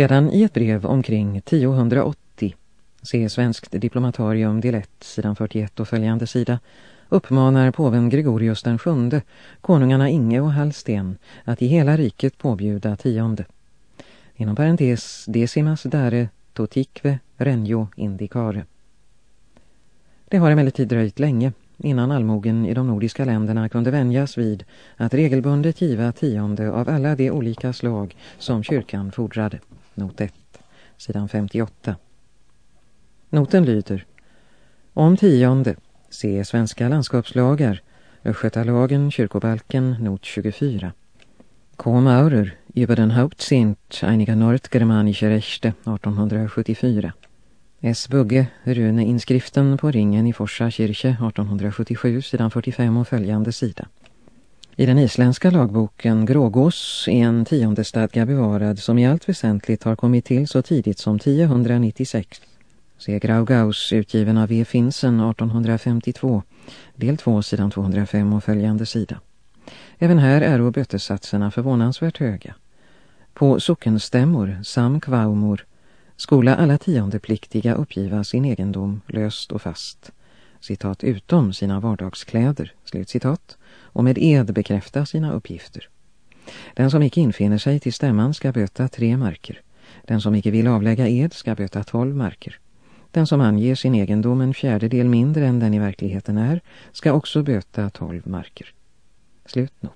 Redan i ett brev omkring 1080, se Svenskt diplomatarium del 1, sidan 41 och följande sida, uppmanar påven Gregorius den sjunde, konungarna Inge och Hallsten, att i hela riket påbjuda tionde. Inom parentes decimas dare totikve renjo indicare. Det har emellertid dröjt länge innan allmogen i de nordiska länderna kunde vänjas vid att regelbundet giva tionde av alla de olika slag som kyrkan fordrade. Not 1, sidan 58. Noten lyder Om tionde, se svenska landskapslagar, Östgötalagen, kyrkobalken, not 24. K. Maurer, über den Hauptsint einiger Nordgermanische Rechte, 1874. S. Bugge, Rune-inskriften på ringen i Forsa kyrke 1877, sidan 45 och följande sida. I den isländska lagboken Grågås är en tionde stadga bevarad som i allt väsentligt har kommit till så tidigt som 1096. Se Graugaus utgiven av E. Finsen 1852, del 2, sidan 205 och följande sida. Även här är bötesatserna förvånansvärt höga. På sockenstämmor, samkvaumor, skola alla tiondepliktiga uppgiva sin egendom löst och fast, citat utom sina vardagskläder, slut citat, och med ed bekräfta sina uppgifter. Den som icke infinner sig till stämman ska böta tre marker. Den som icke vill avlägga ed ska böta tolv marker. Den som anger sin egendom en fjärdedel mindre än den i verkligheten är ska också böta tolv marker. Slutnot.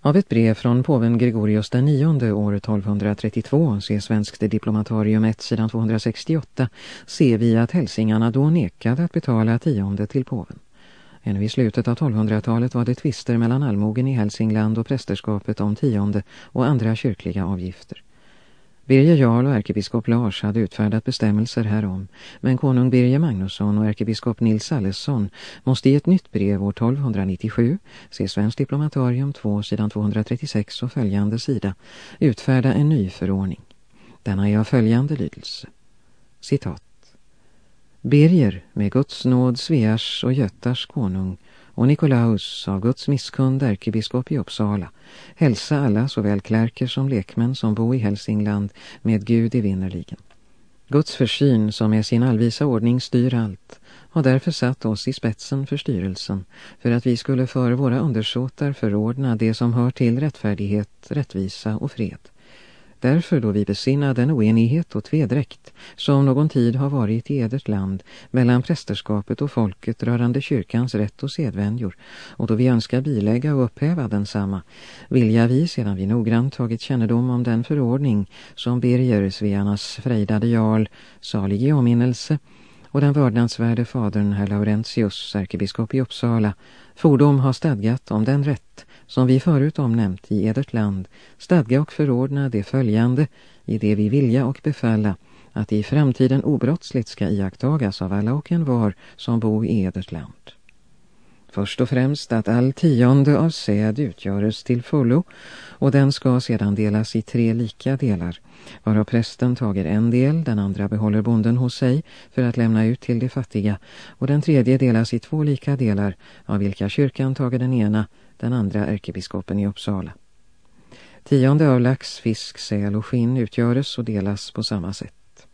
Av ett brev från påven Gregorius den nionde år 1232, se Svenskt diplomatarium 1 sidan 268, ser vi att hälsingarna då nekade att betala tionde till påven. Ännu i slutet av 1200-talet var det tvister mellan allmogen i Hälsingland och prästerskapet om tionde och andra kyrkliga avgifter. Birger Jarl och ärkebiskop Lars hade utfärdat bestämmelser härom, men konung Birger Magnusson och ärkebiskop Nils Allesson måste i ett nytt brev år 1297, se Svensk diplomatarium 2, sidan 236 och följande sida, utfärda en ny förordning. Denna är av följande lydelse. Citat. Birger med Guds nåd Svears och Götars konung och Nikolaus av Guds misskund ärkebiskop i Uppsala hälsa alla såväl klärker som lekmän som bo i Hälsingland med Gud i vinnerligen. Guds försyn som med sin allvisa ordning styr allt har därför satt oss i spetsen för styrelsen för att vi skulle för våra undersåtar förordna det som hör till rättfärdighet, rättvisa och fred. Därför då vi besinnar den oenighet och tvedräkt som någon tid har varit i edert land mellan prästerskapet och folket rörande kyrkans rätt och sedvänjor. Och då vi önskar bilägga och upphäva densamma vilja vi sedan vi noggrant tagit kännedom om den förordning som Birger Svearnas frejdade jarl salig i åminnelse och den vördnadsvärde fadern herr Laurentius, ärkebiskop i Uppsala, fordom har stadgat om den rätt som vi förut omnämnt i edert land, stadga och förordna det följande i det vi vilja och befalla, att i framtiden obrottsligt ska iakttagas av alla och en var som bo i edert land. Först och främst att all tionde av säd utgöres till fullo och den ska sedan delas i tre lika delar, varav prästen tager en del, den andra behåller bonden hos sig för att lämna ut till de fattiga och den tredje delas i två lika delar, av vilka kyrkan tager den ena, den andra ärkebiskopen i Uppsala. Tionde av lax, fisk, säl och skinn utgöres och delas på samma sätt.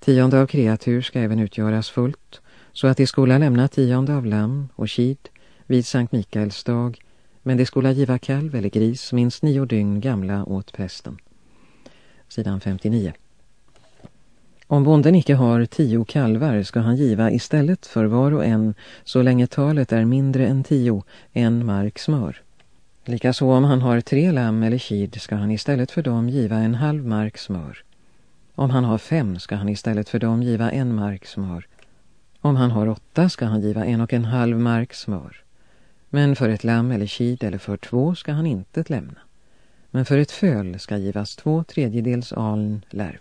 Tionde av kreatur ska även utgöras fullt, så att de skola lämna tionde av lamm och kid vid Sankt Mikaels dag, men de skola giva kalv eller gris minst nio dygn gamla åt prästen. Sidan 59. Om bonden icke har tio kalvar ska han giva istället för var och en så länge talet är mindre än tio, en mark smör. Likaså om han har tre lamm eller kid ska han istället för dem giva en halv mark smör. Om han har fem ska han istället för dem giva en mark smör. Om han har åtta ska han giva en och en halv mark smör. Men för ett lamm eller kid eller för två ska han inte lämna. Men för ett föl ska givas två tredjedels aln lärv.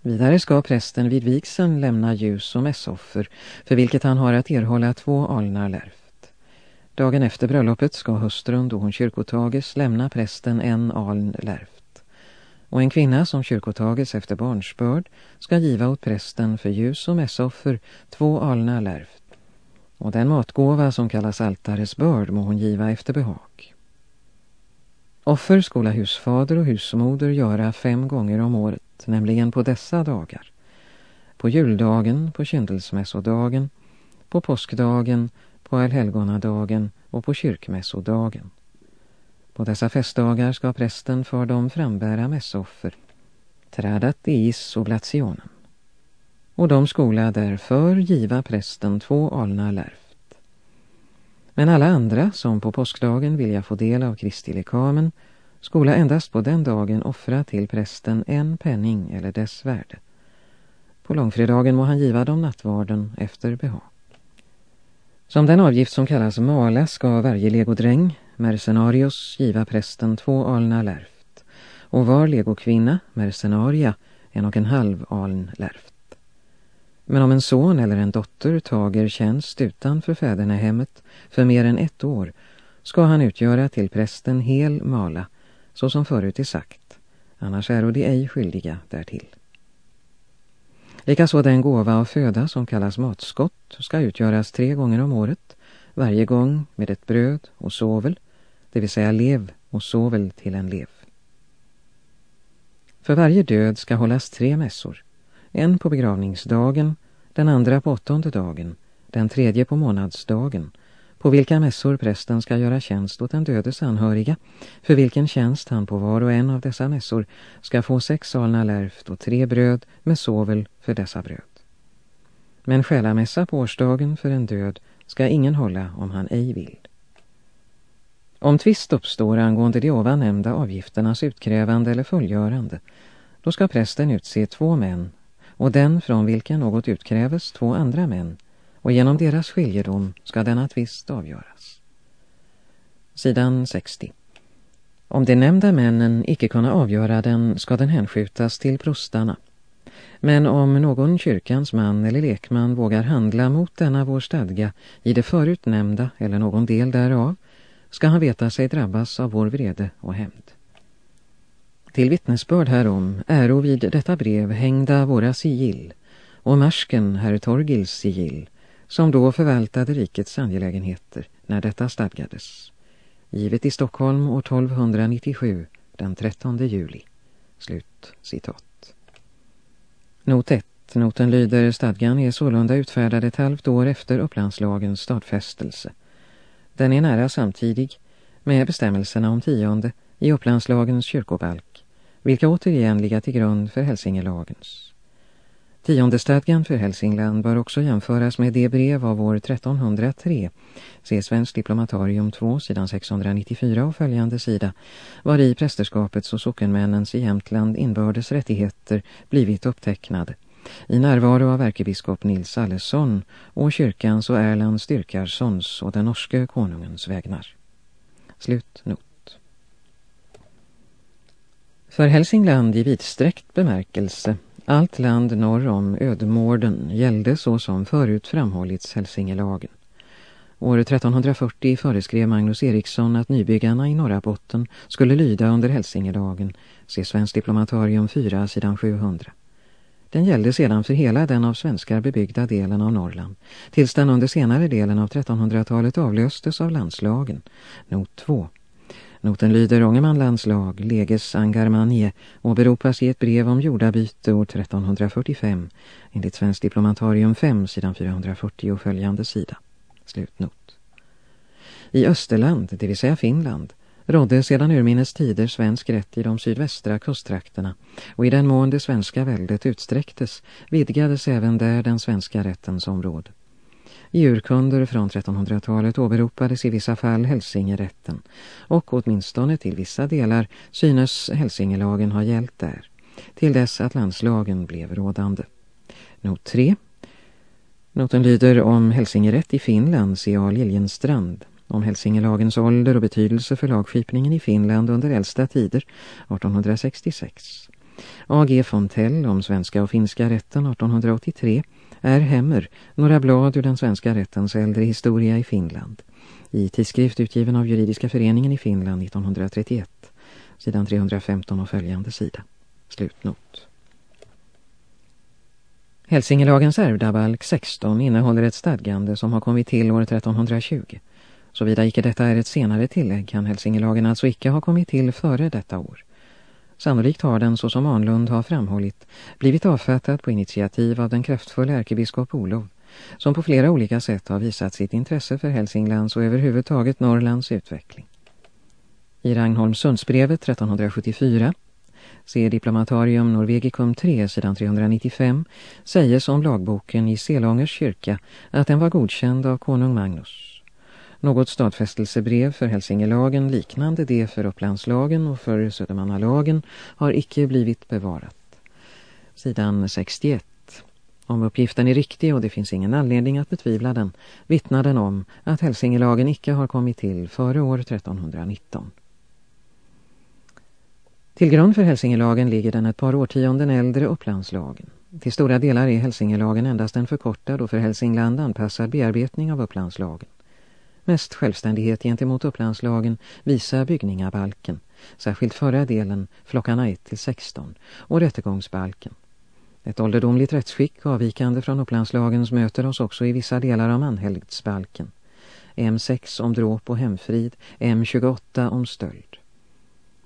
Vidare ska prästen vid vigseln lämna ljus och mässoffer för vilket han har att erhålla två alnar lärft. Dagen efter bröllopet ska hustrun då hon kyrkotages lämna prästen en aln lärft. Och en kvinna som kyrkotages efter barnsbörd ska giva åt prästen för ljus och mässoffer två alnar lärft. Och den matgåva som kallas altares börd må hon giva efter behag. Offer skola husfader och husmoder göra fem gånger om året, nämligen på dessa dagar. På juldagen, på kyndelsmässodagen, på påskdagen, på allhelgonadagen och på kyrkmässodagen. På dessa festdagar ska prästen för dem frambära mässoffer, trädat deis oblationem. Och de skola därför giva prästen två alna lärft. Men alla andra som på påskdagen vilja få del av Kristi lekamen skola endast på den dagen offra till prästen en penning eller dess värde. På långfredagen må han giva dem nattvarden efter behag. Som den avgift som kallas mala ska varje legodräng, mercenarius, giva prästen två alna lärft och var legokvinna, mercenaria, en och en halv aln lärft. Men om en son eller en dotter tager tjänst utanför fädernehemmet för mer än ett år ska han utgöra till prästen hel mala, så som förut är sagt, annars är de ej skyldiga därtill. Likaså den gåva av föda som kallas matskott ska utgöras tre gånger om året, varje gång med ett bröd och sovel, det vill säga lev och sovel till en lev. För varje död ska hållas tre mässor, en på begravningsdagen, den andra på åttonde dagen, den tredje på månadsdagen, på vilka mässor prästen ska göra tjänst åt den dödes anhöriga, för vilken tjänst han på var och en av dessa mässor ska få sex salna lärft och tre bröd med sovel för dessa bröd. Men själamässa på årsdagen för en död ska ingen hålla om han ej vill. Om tvist uppstår angående de ovan nämnda avgifternas utkrävande eller fullgörande, då ska prästen utse två män och den från vilken något utkräves två andra män och genom deras skiljedom ska denna tvist avgöras. Sidan 60 Om de nämnda männen icke kunna avgöra den ska den hänskjutas till prostarna. Men om någon kyrkans man eller lekman vågar handla mot denna vår stadga i det förutnämnda eller någon del därav ska han veta sig drabbas av vår vrede och hämnd. Till vittnesbörd härom är vid detta brev hängda våra sigill och marsken herr Torgils sigill som då förvaltade rikets angelägenheter när detta stadgades. Givet i Stockholm år 1297 den 13 juli. Slut citat. Not 1. Noten lyder stadgan är sålunda utfärdad ett halvt år efter upplandslagens stadfästelse. Den är nära samtidig med bestämmelserna om tionde i upplandslagens kyrkobalk, vilka återigen ligger till grund för Hälsingelagens. Tiondestadgan för Hälsingland bör också jämföras med det brev av år 1303, se Svensk diplomatarium 2, sidan 694 och följande sida, var i prästerskapets och sockenmännens i Jämtland inbördes rättigheter blivit upptecknade i närvaro av ärkebiskop Nils Allesson och kyrkans och Erland Styrkarssons och den norske konungens vägnar. Slut not. För Hälsingland i vidsträckt bemärkelse allt land norr om Ödemården gällde så som förut framhållits Hälsingelagen. År 1340 föreskrev Magnus Eriksson att nybyggarna i norra botten skulle lyda under Hälsingelagen, se Svensk diplomatarium 4, sidan 700. Den gällde sedan för hela den av svenskar bebyggda delen av Norrland, tills den under senare delen av 1300-talet avlöstes av landslagen. Not 2. Noten lyder Ångermanlandslag, leges Angarmanie åberopas i ett brev om jordabyte år 1345 enligt Svensk diplomatarium 5, sidan 440 och följande sida. Slutnot. I Österland, det vill säga Finland, rådde sedan urminnes tider svensk rätt i de sydvästra kusttrakterna och i den mån det svenska väldet utsträcktes vidgades även där den svenska rättens område. I urkunder från 1300-talet åberopades i vissa fall Hälsingerätten och åtminstone till vissa delar synes Hälsingelagen ha gällt där, till dess att landslagen blev rådande. Not 3. Noten lyder om Hälsingerätt i Finland, C.A. Liljenstrand, om Hälsingelagens ålder och betydelse för lagskipningen i Finland under äldsta tider, 1866. A.G. Fontell om svenska och finska rätten 1883 är Hemmer, några blad ur den svenska rättens äldre historia i Finland. I tidskrift utgiven av Juridiska föreningen i Finland 1931, sidan 315 och följande sida. Slutnot. Hälsingelagens ärvdabalk 16 innehåller ett stadgande som har kommit till år 1320. Såvida icke detta är ett senare tillägg kan Hälsingelagen alltså icke ha kommit till före detta år. Sannolikt har den, såsom Anlund har framhållit, blivit avfattad på initiativ av den kraftfulla ärkebiskop Olof, som på flera olika sätt har visat sitt intresse för Hälsinglands och överhuvudtaget Norrlands utveckling. I Ragnholms Sundsbrevet 1374 se Diplomatarium Norvegicum 3 sidan 395 sägs om lagboken i Selångers kyrka att den var godkänd av konung Magnus. Något stadfästelsebrev för Hälsingelagen liknande det för Upplandslagen och för Södermannalagen har icke blivit bevarat. Sidan 61. Om uppgiften är riktig och det finns ingen anledning att betvivla den vittnar den om att Hälsingelagen icke har kommit till före år 1319. Till grund för Hälsingelagen ligger den ett par årtionden äldre Upplandslagen. Till stora delar är Hälsingelagen endast en förkortad och för Hälsingland anpassad bearbetning av Upplandslagen. Mest självständighet gentemot Upplandslagen visar byggningabalken, särskilt förra delen, flockarna 1-16, och rättegångsbalken. Ett ålderdomligt rättsskick avvikande från Upplandslagens möter oss också i vissa delar av manhelgdsbalken. M6 om dråp och hemfrid, M28 om stöld.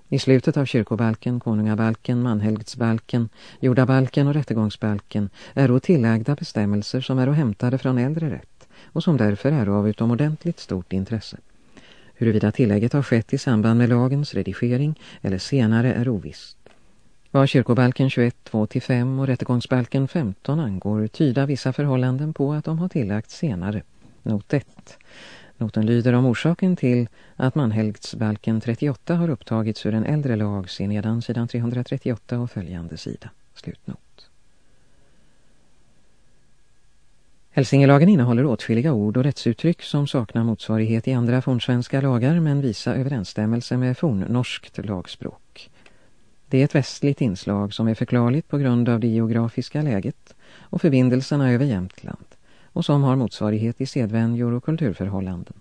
I slutet av kyrkobalken, konungabalken, manhelgdsbalken, jordabalken och rättegångsbalken är då tillagda bestämmelser som är hämtade från äldre rätt och som därför är av utomordentligt stort intresse. Huruvida tillägget har skett i samband med lagens redigering eller senare är ovisst. Vad kyrkobalken 21, 2-5 och rättegångsbalken 15 angår tyda vissa förhållanden på att de har tillagt senare. Not 1. Noten lyder om orsaken till att manhelgtsbalken 38 har upptagits ur en äldre lag se nedan sidan 338 och följande sida. Slutnot. Hälsingelagen innehåller åtskilliga ord och rättsuttryck som saknar motsvarighet i andra fornsvenska lagar men visar överensstämmelse med fornnorskt lagspråk. Det är ett västligt inslag som är förklarligt på grund av det geografiska läget och förbindelserna över Jämtland och som har motsvarighet i sedvänjor och kulturförhållanden.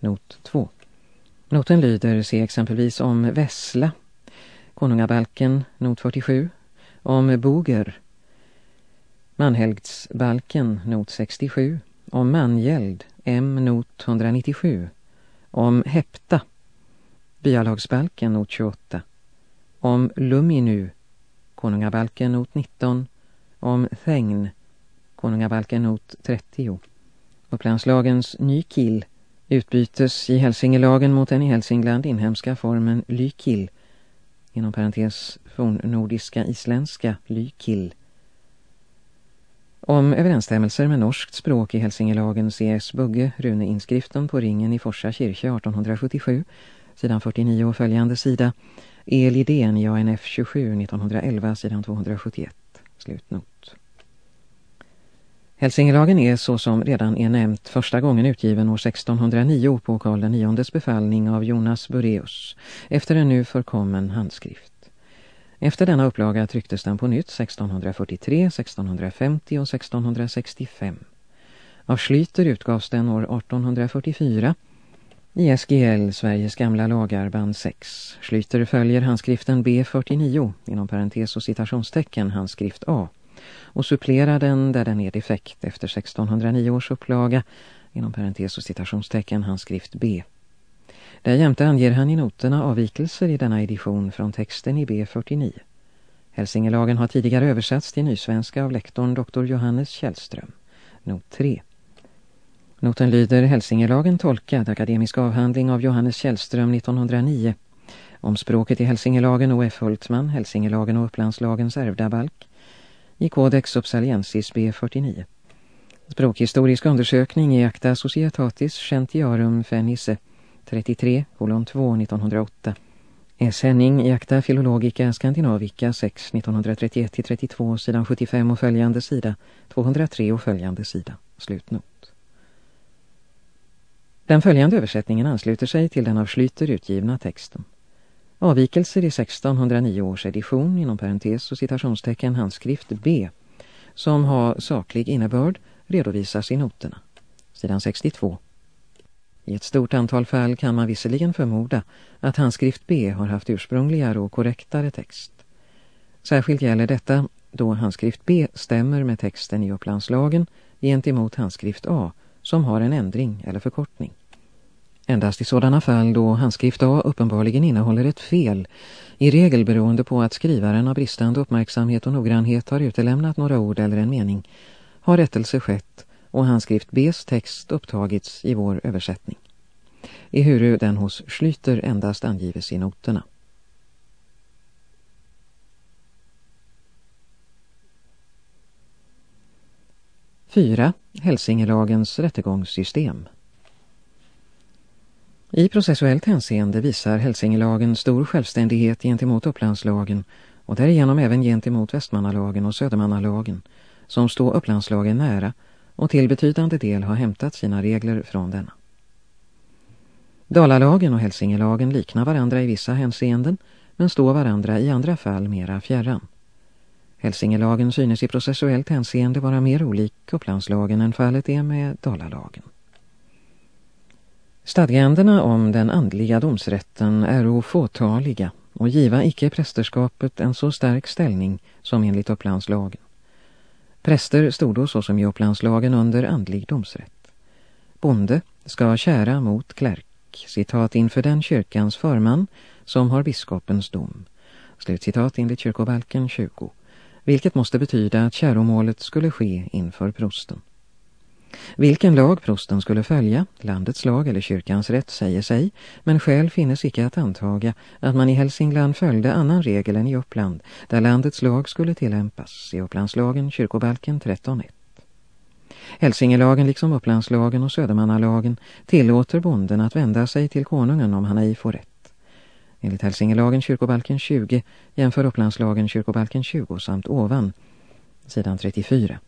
Not 2. Noten lyder se exempelvis om Vessla, Konungabalken, not 47, om Boger, Manhelgdsbalken, not 67, om Mangäld, M, not 197, om Hepta, Byalagsbalken, not 28, om Luminu, Konungabalken, not 19, om Thängn, Konungabalken not 30. Upplandslagens nykill utbytes i Hälsingelagen mot den i Hälsingland inhemska formen lykill, inom parentes fornnordiska isländska lykill. Om överensstämmelser med norskt språk i Hälsingelagen C.S. Bugge, runeinskriften på ringen i Forsa kyrka 1877, sidan 49 och följande sida, Elidén i ANF 27 1911, sidan 271, slutnot. Hälsingelagen är så som redan är nämnt första gången utgiven år 1609 på Karl IX befallning av Jonas Bureus efter en nu förkommen handskrift. Efter denna upplaga trycktes den på nytt 1643, 1650 och 1665. Av Schlyter utgavs den år 1844 i SGL, Sveriges gamla lagar, band 6. Schlyter följer handskriften B49, inom parentes och citationstecken, handskrift A och supplerar den där den är defekt efter 1609 års upplaga, inom parentes och citationstecken handskrift B. Därjämte anger han i noterna avvikelser i denna edition från texten i B49. Hälsingelagen har tidigare översatts till nysvenska av lektorn Dr. Johannes Källström. Not 3. Noten lyder Hälsingelagen tolkad, akademisk avhandling av Johannes Källström 1909. Om språket i Hälsingelagen och F. Hultman, Hälsingelagen och Upplandslagens ärvda balk, i Codex Upsaliensis B49. Språkhistorisk undersökning i Acta Societatis Gentiarum Fenisse 33, kolon 2, 1908. S. Henning i Acta Filologica Scandinavica 6, 1931-32, sidan 75 och följande sida, 203 och följande sida. Slutnot. Den följande översättningen ansluter sig till den av Schlyter utgivna texten. Avvikelser i 1609 års edition inom parentes och citationstecken handskrift B som har saklig innebörd redovisas i noterna. Sidan 62. I ett stort antal fall kan man visserligen förmoda att handskrift B har haft ursprungligare och korrektare text. Särskilt gäller detta då handskrift B stämmer med texten i Upplandslagen gentemot handskrift A som har en ändring eller förkortning. Endast i sådana fall då handskrift A uppenbarligen innehåller ett fel, i regel beroende på att skrivaren av bristande uppmärksamhet och noggrannhet har utelämnat några ord eller en mening, har rättelse skett och handskrift Bs text upptagits i vår översättning. Ehuru den hos Schlyter endast angives i noterna. 4. Hälsingelagens rättegångssystem I processuellt hänseende visar Hälsingelagen stor självständighet gentemot Upplandslagen och därigenom även gentemot Västmannalagen och Södermannalagen som står Upplandslagen nära och till betydande del har hämtat sina regler från denna. Dalalagen och Hälsingelagen liknar varandra i vissa hänseenden men står varandra i andra fall mera fjärran. Hälsingelagen synes i processuellt hänseende vara mer olik Upplandslagen än fallet är med Dalalagen. Stadgandena om den andliga domsrätten är ofåtaliga och giva icke prästerskapet en så stark ställning som enligt Upplandslagen. Präster stod då såsom i Upplandslagen under andlig domsrätt. Bonde ska kära mot klärk, citat inför den kyrkans förman som har biskopens dom. Slutcitat enligt kyrkobalken 20 vilket måste betyda att käromålet skulle ske inför prosten. Vilken lag prosten skulle följa, landets lag eller kyrkans rätt säger sig, men skäl finnes icke att antaga att man i Hälsingland följde annan regel än i Uppland, där landets lag skulle tillämpas, i Upplandslagen, kyrkobalken 13.1. Hälsingelagen liksom Upplandslagen och Södermannalagen tillåter bonden att vända sig till konungen om han ej får rätt. Enligt Hälsingelagen kyrkobalken 20 jämför Upplandslagen kyrkobalken 20 samt ovan, sidan 34.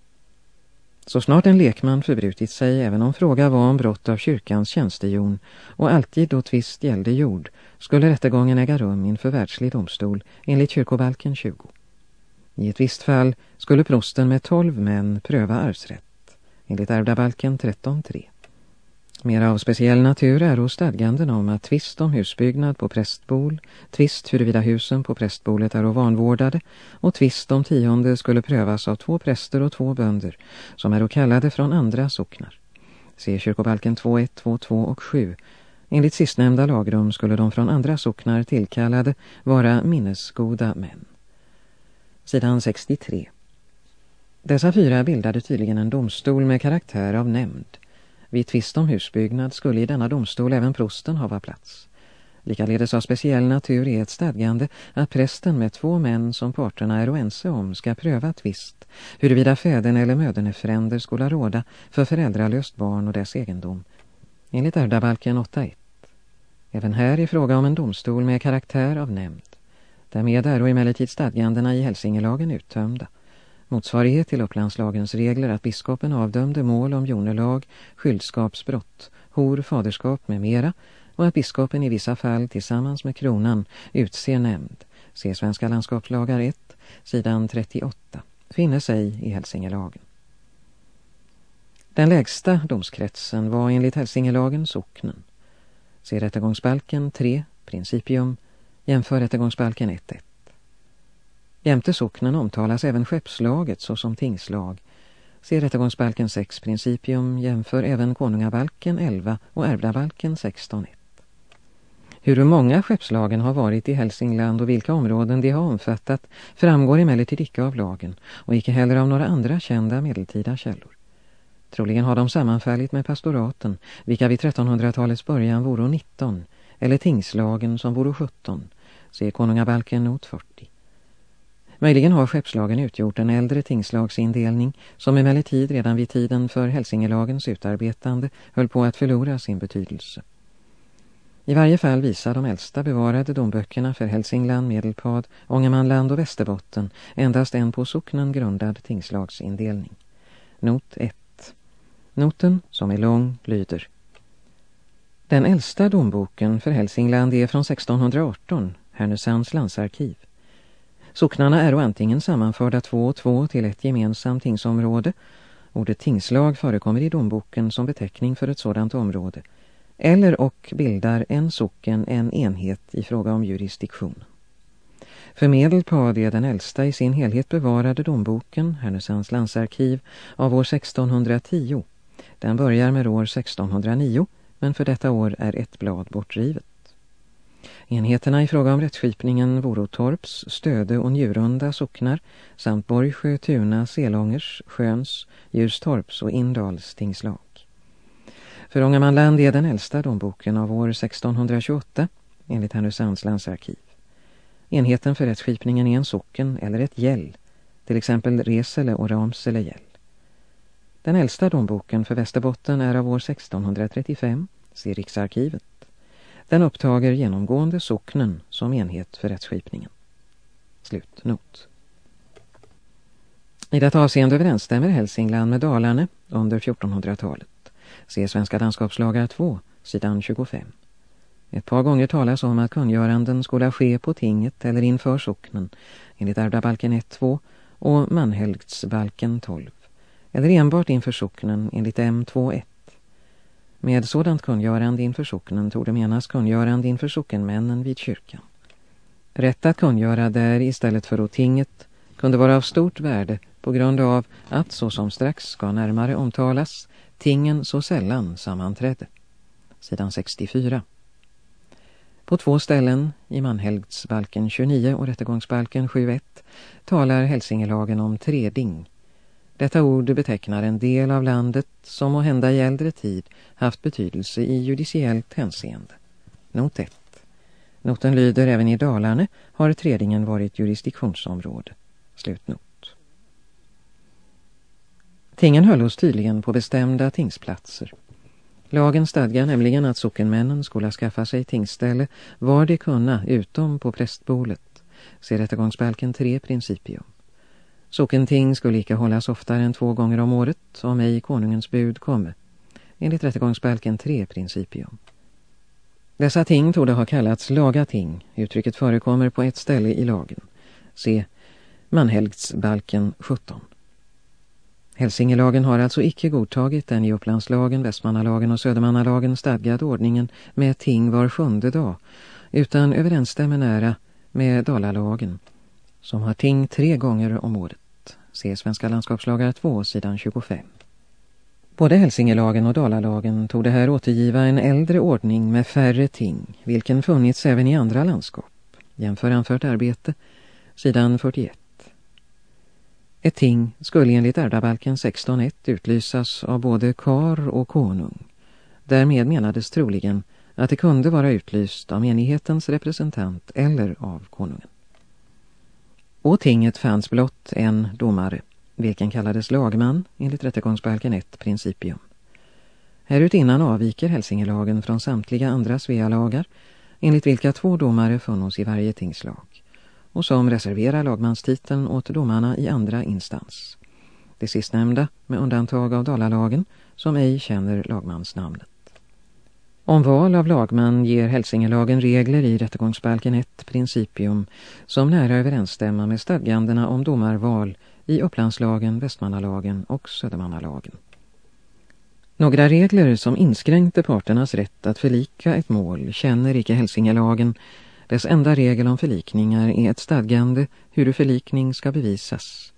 Så snart en lekman förbrutit sig, även om fråga var om brott av kyrkans tjänstejon och alltid då tvist gällde jord, skulle rättegången äga rum inför världslig domstol enligt kyrkobalken 20. I ett visst fall skulle prosten med tolv män pröva arvsrätt, enligt ärvdabalken 13.3. Mer av speciell natur är och stadganden om att tvist om husbyggnad på prästbol, tvist huruvida husen på prästbolet är vanvårdade och tvist om tionde skulle prövas av två präster och två bönder som är kallade från andra socknar. Se kyrkobalken 2.1, 2.2 och 7. Enligt sistnämnda lagrum skulle de från andra socknar tillkallade vara minnesgoda män. Sidan 63. Dessa fyra bildade tydligen en domstol med karaktär av nämnd. Vid tvist om husbyggnad skulle i denna domstol även prosten hava plats. Likaledes av speciell natur är ett stadgande att prästen med två män som parterna är oense om ska pröva tvist huruvida fäden eller mödernefränder skulle råda för föräldralöst barn och dess egendom. Enligt ärvdabalken 8.1. Även här är fråga om en domstol med karaktär av nämnd. Därmed är då emellertid stadgandena i Hälsingelagen uttömda motsvarighet till Upplandslagens regler att biskopen avdömde mål om jonelag, skyldskapsbrott, hor, faderskap med mera och att biskopen i vissa fall tillsammans med kronan utser nämnd. Se Svenska landskapslagar 1, sidan 38. Finner sig i Hälsingelagen. Den lägsta domskretsen var enligt Hälsingelagen socknen. Se rättegångsbalken 3, principium, jämför rättegångsbalken 1.1. Jämte socknen omtalas även skeppslaget såsom tingslag. Se rättegångsbalken 6 principium jämför även konungabalken 11 och ärvdabalken 16.1. Hur många skeppslagen har varit i Hälsingland och vilka områden de har omfattat framgår emellertid icke av lagen och icke heller av några andra kända medeltida källor. Troligen har de sammanfallit med pastoraten, vilka vid 1300-talets början vore 19, eller tingslagen som vore 17. Se konungabalken not 40. Möjligen har skeppslagen utgjort en äldre tingslagsindelning som emellertid redan vid tiden för Hälsingelagens utarbetande höll på att förlora sin betydelse. I varje fall visar de äldsta bevarade domböckerna för Hälsingland, Medelpad, Ångermanland och Västerbotten endast en på socknen grundad tingslagsindelning. Not 1. Noten, som är lång, lyder. Den äldsta domboken för Hälsingland är från 1618, Härnösands landsarkiv. Socknarna är antingen sammanförda två och två till ett gemensamt tingsområde. Ordet tingslag förekommer i domboken som beteckning för ett sådant område. Eller och bildar en socken en enhet i fråga om jurisdiktion. För Medelpad är den äldsta i sin helhet bevarade domboken, Härnösands landsarkiv, av år 1610. Den börjar med år 1609, men för detta år är ett blad bortrivet. Enheterna i fråga om rättskipningen Vorotorps, Stöde och Njurunda socknar samt Borgsjö, Tuna, Selångers, Sköns, Ljustorps och Indals tingslag. För Ångermanland är den äldsta domboken av år 1628 enligt Härnösands landsarkiv. Enheten för rättskipningen är en socken eller ett gäll, till exempel Resele och Ramsele gäll. Den äldsta domboken för Västerbotten är av år 1635, ser Riksarkivet. Den upptager genomgående socknen som enhet för rättskipningen. Slutnot. I detta avseende överensstämmer Hälsingland med Dalarne under 1400-talet. Se Svenska landskapslagar 2, sidan 25. Ett par gånger talas om att kungöranden skulle ske på tinget eller inför socknen enligt ärvdabalken 1-2 och manhelgtsbalken 12 eller enbart inför socknen enligt M2-1. Med sådant kungörande inför socknen tog det menas kungörande inför sockenmännen vid kyrkan. Rätt att kungöra där istället för otinget tinget kunde vara av stort värde på grund av att, så som strax ska närmare omtalas, tingen så sällan sammanträdde. Sidan 64. På två ställen, i Manhelgdsbalken 29 och Rättegångsbalken 7.1, talar Hälsingelagen om treding. Detta ord betecknar en del av landet som och hända i äldre tid haft betydelse i judiciellt hänseende. Not 1. Noten lyder även i Dalarne har tredingen varit jurisdiktionsområde. Slutnot. Tingen höll oss tydligen på bestämda tingsplatser. Lagen stadgar nämligen att sockenmännen skulle skaffa sig tingställe var de kunna utom på prästbolet, Se rättegångsbalken 3 principium. Sockenting skulle icke hållas oftare än två gånger om året om ej konungens bud komme, enligt rättegångsbalken 3 principium. Dessa ting torde ha kallats lagating, uttrycket förekommer på ett ställe i lagen. Se Manhelgtsbalken 17. Hälsingelagen har alltså icke godtagit den i Upplandslagen, Västmannalagen och Södermannalagen stadgad ordningen med ting var sjunde dag, utan överensstämmer nära med Dalalagen, som har ting tre gånger om året. Se Svenska landskapslagar 2, sidan 25. Både Hälsingelagen och Dalalagen tog det här återgiva en äldre ordning med färre ting, vilken funnits även i andra landskap. Jämför anfört arbete, sidan 41. Ett ting skulle enligt ärvdabalken 16.1 utlysas av både kar och konung. Därmed menades troligen att det kunde vara utlyst av menighetens representant eller av konungen. Och tinget fanns blott en domare, vilken kallades lagman enligt rättegångsbalken 1 principium. Härutinnan avviker Hälsingelagen från samtliga andra Svealagar, enligt vilka två domare funnos i varje tingslag och som reserverar lagmanstiteln åt domarna i andra instans. Det sistnämnda med undantag av Dalalagen som ej känner lagmansnamnet. Om val av lagman ger Hälsingelagen regler i rättegångsbalken 1 principium som nära överensstämmer med stadgandena om domarval i Upplandslagen, Västmannalagen och Södermannalagen. Några regler som inskränkte parternas rätt att förlika ett mål känner icke Hälsingelagen dess enda regel om förlikningar är ett stadgande hur förlikning ska bevisas.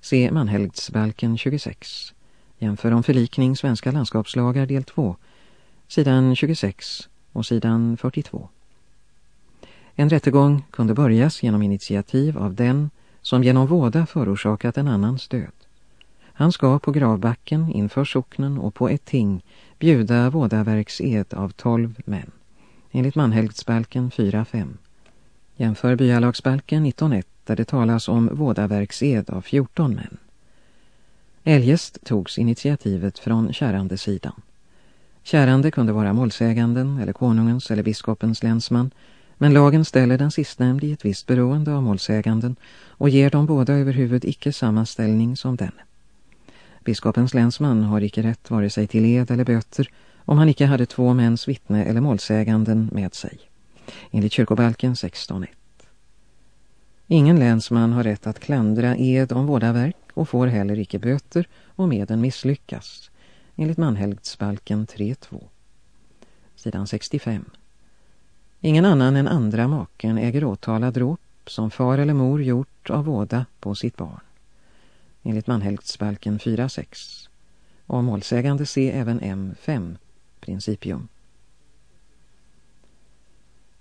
Se Manhelgdsbalken 26. Jämför om förlikning Svenska landskapslagar del 2. Sidan 26 och sidan 42. En rättegång kunde börjas genom initiativ av den som genom våda förorsakat en annans död. Han ska på gravbacken inför socknen och på ett ting bjuda vådaverksed av tolv män enligt manhelgdsbalken 4.5. Jämför byalagsbalken 19.1 där det talas om vådaverksed av 14 män. Eljest togs initiativet från kärandesidan. Kärande kunde vara målsäganden eller konungens eller biskopens länsman, men lagen ställer den sistnämnde i ett visst beroende av målsäganden och ger dem båda överhuvud icke samma ställning som denne. Biskopens länsman har icke rätt vare sig till ed eller böter om han icke hade två mäns vittne eller målsäganden med sig. Enligt kyrkobalken 16.1. Ingen länsman har rätt att klandra ed om vårdaverk och får heller icke böter om eden misslyckas. Enligt manhelgdsbalken 3.2. Sidan 65. Ingen annan än andra maken äger åtala dråp som far eller mor gjort av våda på sitt barn. Enligt manhelgdsbalken 4.6. Och målsägande se även M5 principium.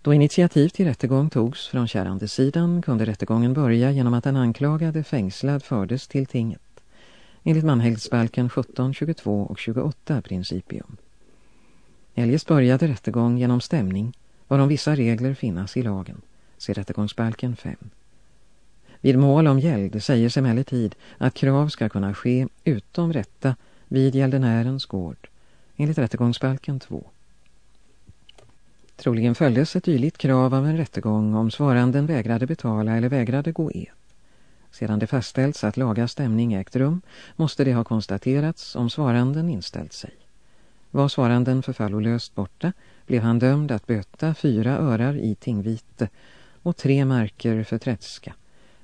Då initiativ till rättegång togs från kärandesidan kunde rättegången börja genom att den anklagade fängslad fördes till tinget. Enligt manhägdsbalken 17, 22 och 28 principium. Eljest började rättegång genom stämning, varom vissa regler finnas i lagen. Se rättegångsbalken 5. Vid mål om gäld säger emellertid att krav ska kunna ske utom rätta vid gäldenärens gård, enligt rättegångsbalken 2. Troligen följdes ett dylikt krav av en rättegång om svaranden vägrade betala eller vägrade gå ed. Sedan det fastställts att laga stämning ägt rum måste det ha konstaterats om svaranden inställt sig. Var svaranden förfallolöst borta blev han dömd att böta fyra örar i tingvite och tre marker för trätska,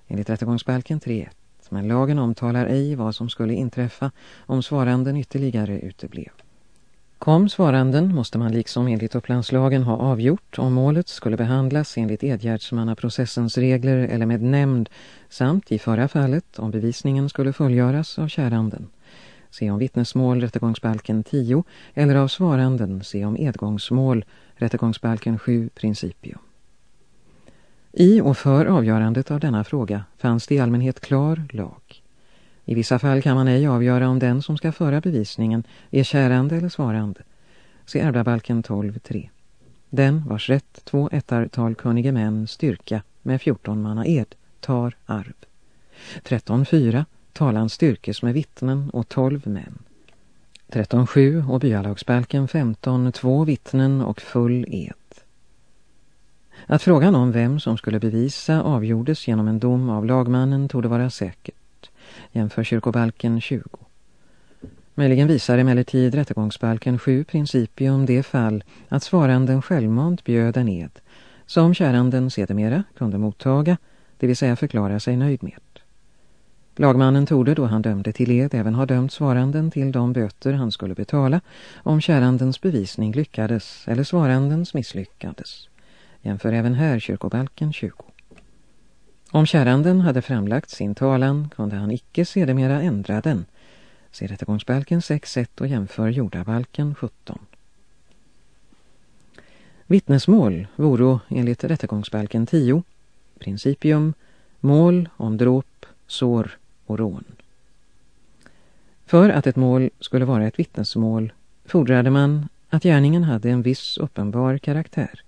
enligt rättegångsbalken 3.1. Men lagen omtalar ej vad som skulle inträffa om svaranden ytterligare uteblev. Kom svaranden måste man liksom enligt upplandslagen ha avgjort om målet skulle behandlas enligt edgärdsmannaprocessens regler eller med nämnd samt i förra fallet om bevisningen skulle fullgöras av käranden. Se om vittnesmål rättegångsbalken 10 eller av svaranden se om edgångsmål rättegångsbalken 7 principio. I och för avgörandet av denna fråga fanns det i allmänhet klar lag. I vissa fall kan man ej avgöra om den som ska föra bevisningen är kärande eller svarande. Se ärvdabalken 12.3. Den vars rätt två ettartalkunnige män styrka med 14 manna ed tar arv. 13.4. Talan styrkes med vittnen och 12 män. 13.7 och byalagsbalken 15. Två vittnen och full ed. Att frågan om vem som skulle bevisa avgjordes genom en dom av lagmannen tog det vara säkert jämför kyrkobalken 20. Möjligen visar emellertid rättegångsbalken 7 principium det fall att svaranden självmant bjöd en ed som käranden sedermera kunde mottaga, det vill säga förklara sig nöjd med. Lagmannen torde då han dömde till ed även ha dömt svaranden till de böter han skulle betala om kärandens bevisning lyckades eller svarandens misslyckades. Jämför även här kyrkobalken 20. Om käranden hade framlagt sin talan kunde han icke sedermera ändra den. Se rättegångsbalken 6.1 och jämför jordabalken 17. Vittnesmål vore enligt rättegångsbalken 10, principium, mål om dråp, sår och rån. För att ett mål skulle vara ett vittnesmål fordrade man att gärningen hade en viss uppenbar karaktär,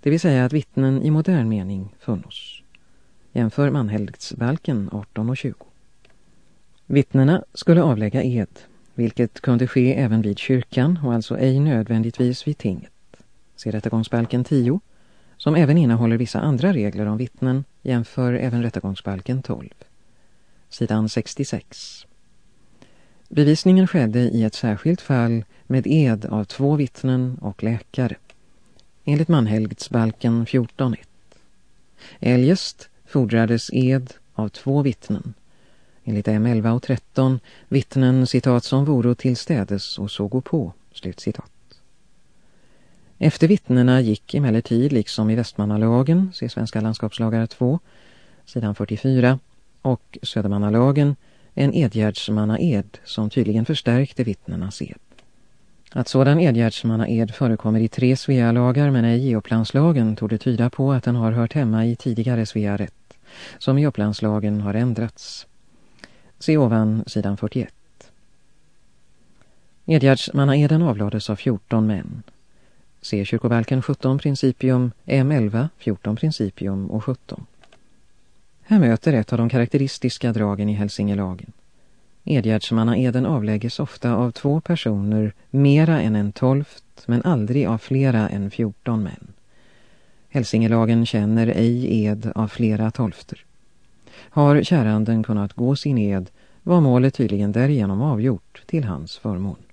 det vill säga att vittnen i modern mening funnos. Jämför manhelgdsbalken 18 och 20. Vittnena skulle avlägga ed, vilket kunde ske även vid kyrkan och alltså ej nödvändigtvis vid tinget. Se rättegångsbalken 10, som även innehåller vissa andra regler om vittnen, jämför även rättegångsbalken 12. Sidan 66. Bevisningen skedde i ett särskilt fall med ed av två vittnen och läkare. Enligt manhelgdsbalken 14.1. Eljest fordrades ed av två vittnen. Enligt M11 och 13 vittnen citat som voro tillstädes och såg på, slutcitat. Efter vittnena gick emellertid, liksom i Västmannalagen, se Svenska landskapslagar 2, sidan 44, och Södermannalagen, en edgärdsmannaed som tydligen förstärkte vittnenas ed. Att sådan edgärdsmannaed förekommer i tre Svea-lagar men ej i Upplandslagen tog det tyda på att den har hört hemma i tidigare Svea-rätt, som i Upplandslagen har ändrats. Se ovan sidan 41. Edgärdsmannaeden avlades av 14 män. Se kyrkobalken 17 principium, M11, 14 principium och 17. Här möter ett av de karaktäristiska dragen i Helsingelagen. Edgärdsmannaeden avlägges ofta av två personer, mera än en tolft, men aldrig av flera än fjorton män. Hälsingelagen känner ej ed av flera tolfter. Har käranden kunnat gå sin ed var målet tydligen därigenom avgjort till hans förmån.